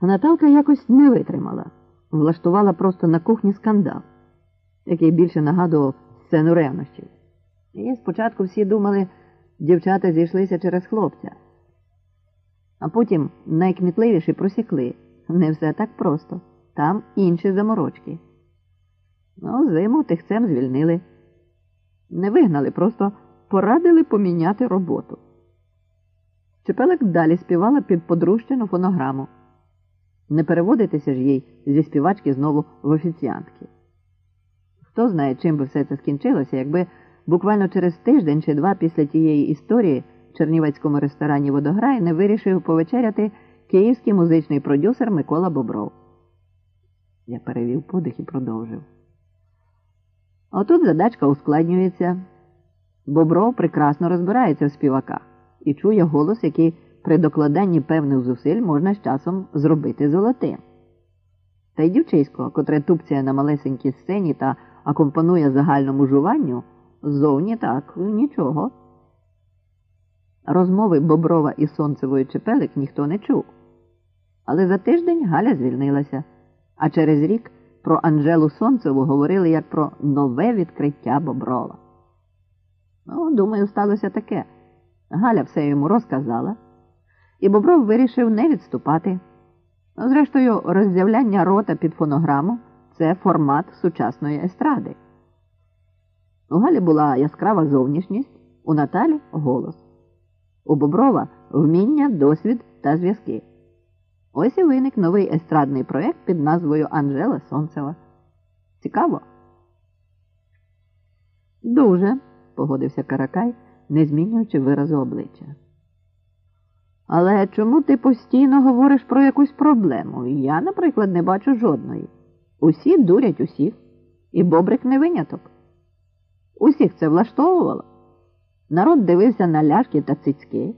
Наталка якось не витримала, влаштувала просто на кухні скандал, який більше нагадував сцену ревнощів. І спочатку всі думали, дівчата зійшлися через хлопця. А потім найкмітливіші просікли. Не все так просто. Там інші заморочки. Ну, зиму тихцем звільнили. Не вигнали, просто порадили поміняти роботу. Чепелик далі співала під подрущену фонограму. Не переводитися ж їй зі співачки знову в офіціантки. Хто знає, чим би все це скінчилося, якби буквально через тиждень чи два після тієї історії в чернівецькому ресторані Водограй не вирішив повечеряти київський музичний продюсер Микола Бобров. Я перевів подих і продовжив. Отут задачка ускладнюється. Бобров прекрасно розбирається в співаках і чує голос, який при докладанні певних зусиль можна з часом зробити золотим. Та й дівчисько, котре тупцяє на малесенькій сцені та акомпанує загальному жуванню, ззовні так нічого. Розмови Боброва і Сонцевої Чепелик ніхто не чув. Але за тиждень Галя звільнилася, а через рік про Анжелу Сонцеву говорили як про нове відкриття Боброва. Ну, думаю, сталося таке. Галя все йому розказала, і Бобров вирішив не відступати. Ну, Зрештою, роззявляння рота під фонограму це формат сучасної естради. У Галі була яскрава зовнішність, у Наталі голос. У Боброва вміння, досвід та зв'язки. Ось і виник новий естрадний проєкт під назвою Анжела Сонцева. Цікаво? Дуже, погодився Каракай, не змінюючи виразу обличчя. Але чому ти постійно говориш про якусь проблему? Я, наприклад, не бачу жодної. Усі дурять усіх, і бобрик не виняток. Усіх це влаштовувало. Народ дивився на ляшки та цицьки,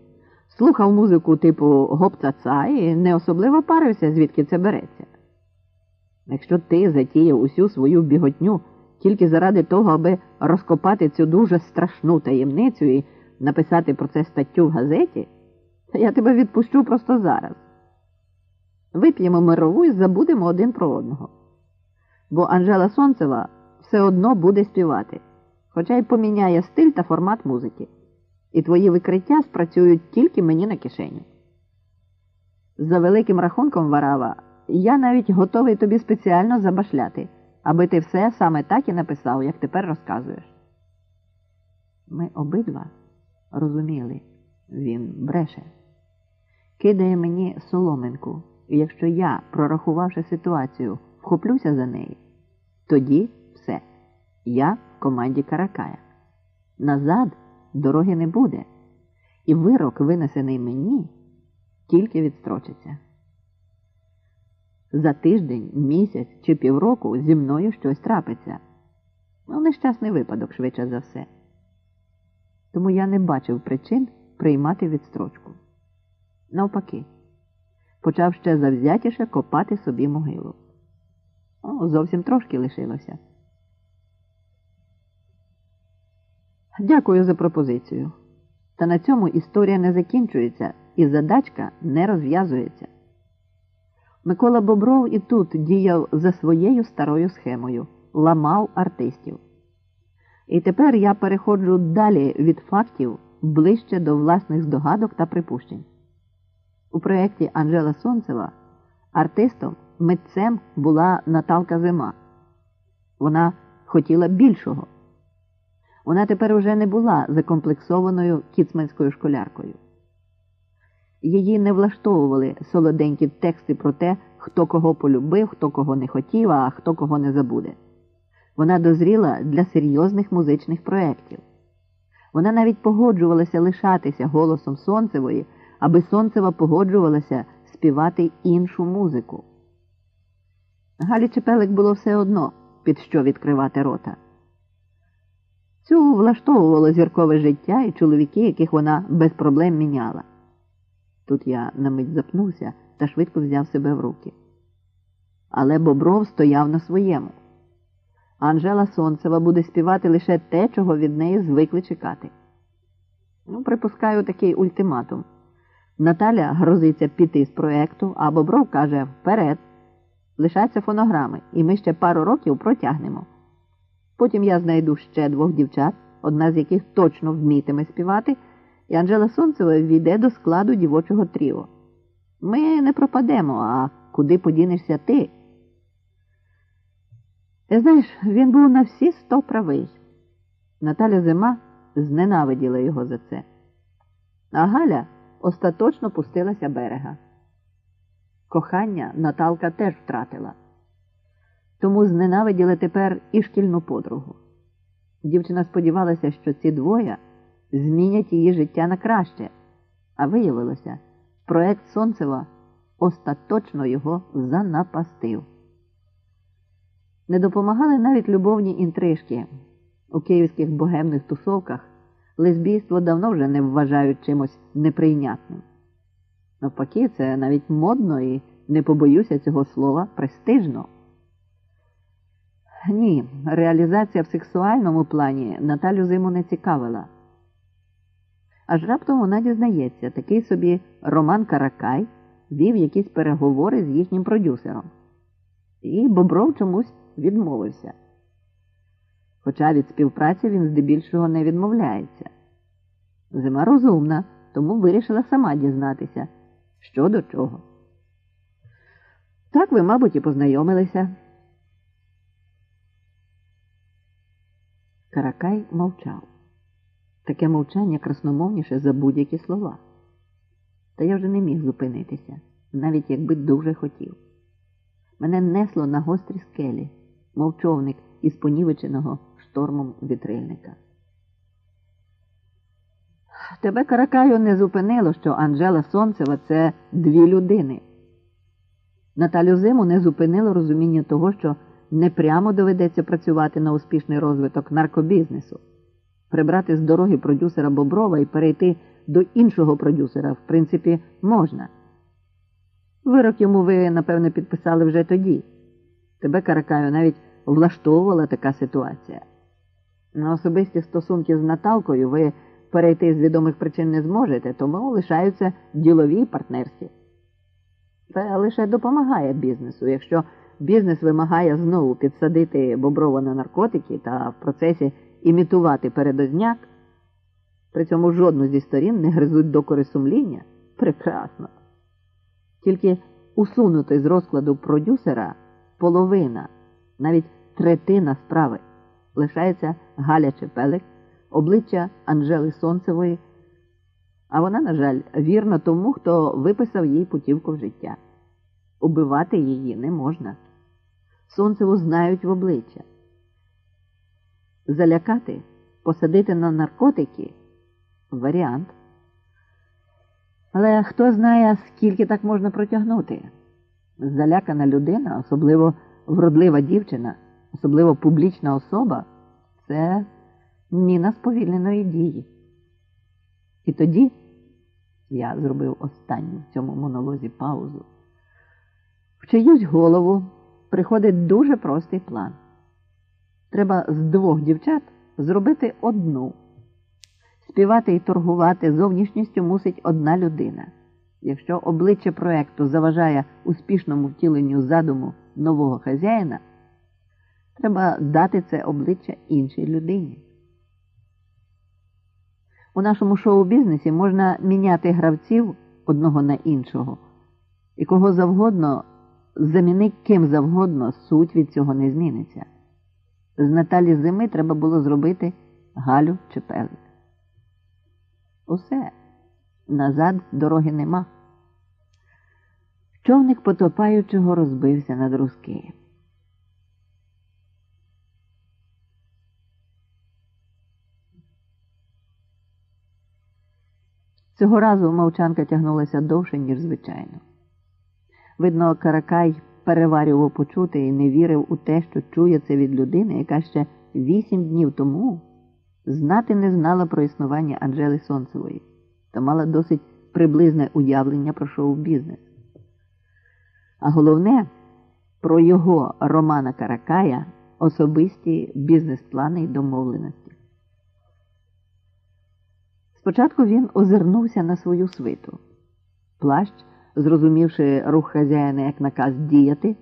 слухав музику типу гоп-ца-ца і не особливо парився, звідки це береться. Якщо ти затіяв усю свою біготню тільки заради того, аби розкопати цю дуже страшну таємницю і написати про це статтю в газеті, я тебе відпущу просто зараз. Вип'ємо мирову і забудемо один про одного. Бо Анжела Сонцева все одно буде співати, хоча й поміняє стиль та формат музики. І твої викриття спрацюють тільки мені на кишеню. За великим рахунком, Варава, я навіть готовий тобі спеціально забашляти, аби ти все саме так і написав, як тепер розказуєш. Ми обидва розуміли, він бреше, кидає мені соломинку, і якщо я, прорахувавши ситуацію, вхоплюся за неї, тоді все. Я в команді Каракая. Назад дороги не буде, і вирок, винесений мені, тільки відстрочиться. За тиждень, місяць чи півроку зі мною щось трапиться. Ну, нещасний випадок швидше за все. Тому я не бачив причин приймати відстрочку. Навпаки, почав ще завзятіше копати собі могилу. О, зовсім трошки лишилося. Дякую за пропозицію. Та на цьому історія не закінчується і задачка не розв'язується. Микола Бобров і тут діяв за своєю старою схемою, ламав артистів. І тепер я переходжу далі від фактів ближче до власних здогадок та припущень. У проєкті Анжела Сонцева артистом, митцем була Наталка Зима. Вона хотіла більшого. Вона тепер уже не була закомплексованою кіцманською школяркою. Її не влаштовували солоденькі тексти про те, хто кого полюбив, хто кого не хотів, а хто кого не забуде. Вона дозріла для серйозних музичних проєктів. Вона навіть погоджувалася лишатися голосом Сонцевої, аби Сонцева погоджувалася співати іншу музику. Галі Чепелик було все одно, під що відкривати рота. Цю влаштовувало зіркове життя і чоловіки, яких вона без проблем міняла. Тут я на мить запнувся та швидко взяв себе в руки. Але Бобров стояв на своєму. Анжела Сонцева буде співати лише те, чого від неї звикли чекати. Ну, припускаю такий ультиматум. Наталя грозиться піти з проекту, а Бобров каже вперед. Лишаться фонограми, і ми ще пару років протягнемо. Потім я знайду ще двох дівчат, одна з яких точно вмітиме співати, і Анжела Сонцева війде до складу дівочого тріо. Ми не пропадемо, а куди подінешся ти? Ти знаєш, він був на всі сто правий. Наталя Зима зненавиділа його за це. А Галя остаточно пустилася берега. Кохання Наталка теж втратила, тому зненавиділа тепер і шкільну подругу. Дівчина сподівалася, що ці двоє змінять її життя на краще, а виявилося, проект Сонцева остаточно його занапастив. Не допомагали навіть любовні інтрижки. У київських богемних тусовках лесбійство давно вже не вважають чимось неприйнятним. Навпаки, це навіть модно і не побоюся цього слова престижно. Ні, реалізація в сексуальному плані Наталю Зиму не цікавила. Аж раптом вона дізнається, такий собі Роман Каракай вів якісь переговори з їхнім продюсером. І Бобров чомусь відмовився. Хоча від співпраці він здебільшого не відмовляється. Зима розумна, тому вирішила сама дізнатися, що до чого. Так ви, мабуть, і познайомилися. Каракай мовчав. Таке мовчання красномовніше за будь-які слова. Та я вже не міг зупинитися, навіть якби дуже хотів. Мене несло на гострі скелі, мов човник із понівеченого штормом вітрильника. Тебе Каракаю не зупинило, що Анжела Сонцева це дві людини. Наталю Зиму не зупинило розуміння того, що не прямо доведеться працювати на успішний розвиток наркобізнесу, прибрати з дороги продюсера Боброва і перейти до іншого продюсера, в принципі, можна. Вирок йому ви, напевно, підписали вже тоді. Тебе, Каракаю, навіть влаштовувала така ситуація. На особисті стосунки з Наталкою ви перейти з відомих причин не зможете, тому лишаються ділові партнерські. Це лише допомагає бізнесу. Якщо бізнес вимагає знову підсадити Боброва на наркотики та в процесі імітувати передозняк, при цьому жодну зі сторін не гризуть докори сумління, прекрасно. Тільки усунути з розкладу продюсера половина, навіть третина справи. Лишається Галя Чепелик, обличчя Анжели Сонцевої, а вона, на жаль, вірна тому, хто виписав їй путівку в життя. Убивати її не можна. Сонцеву знають в обличчя. Залякати, посадити на наркотики варіант. Але хто знає, скільки так можна протягнути? Залякана людина, особливо вродлива дівчина, особливо публічна особа це міна сповільненої дії. І тоді я зробив останню в цьому монолозі паузу. В чиюсь голову приходить дуже простий план. Треба з двох дівчат зробити одну. Співати і торгувати зовнішністю мусить одна людина. Якщо обличчя проекту заважає успішному втіленню задуму нового хазяїна, треба дати це обличчя іншій людині. У нашому шоу-бізнесі можна міняти гравців одного на іншого, і кого завгодно замінить ким завгодно, суть від цього не зміниться. З Наталі зими треба було зробити Галю чи Пелик. Усе назад дороги нема. Човник потопаючого розбився на друзки. Цього разу мовчанка тягнулася довше, ніж звичайно. Видно, Каракай переварював почути і не вірив у те, що чує це від людини, яка ще вісім днів тому знати не знала про існування Анжели Сонцевої та мала досить приблизне уявлення про шоу-бізнес. А головне, про його Романа Каракая особисті бізнес-плани й домовленості. Спочатку він озирнувся на свою свиту. Плащ, зрозумівши рух хазяїна як наказ діяти,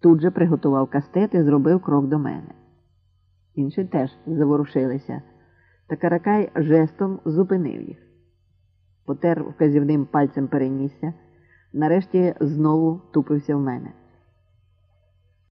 тут же приготував кастет і зробив крок до мене. Інші теж заворушилися, та Каракай жестом зупинив їх. Потер вказівним пальцем перенісся, нарешті знову тупився в мене.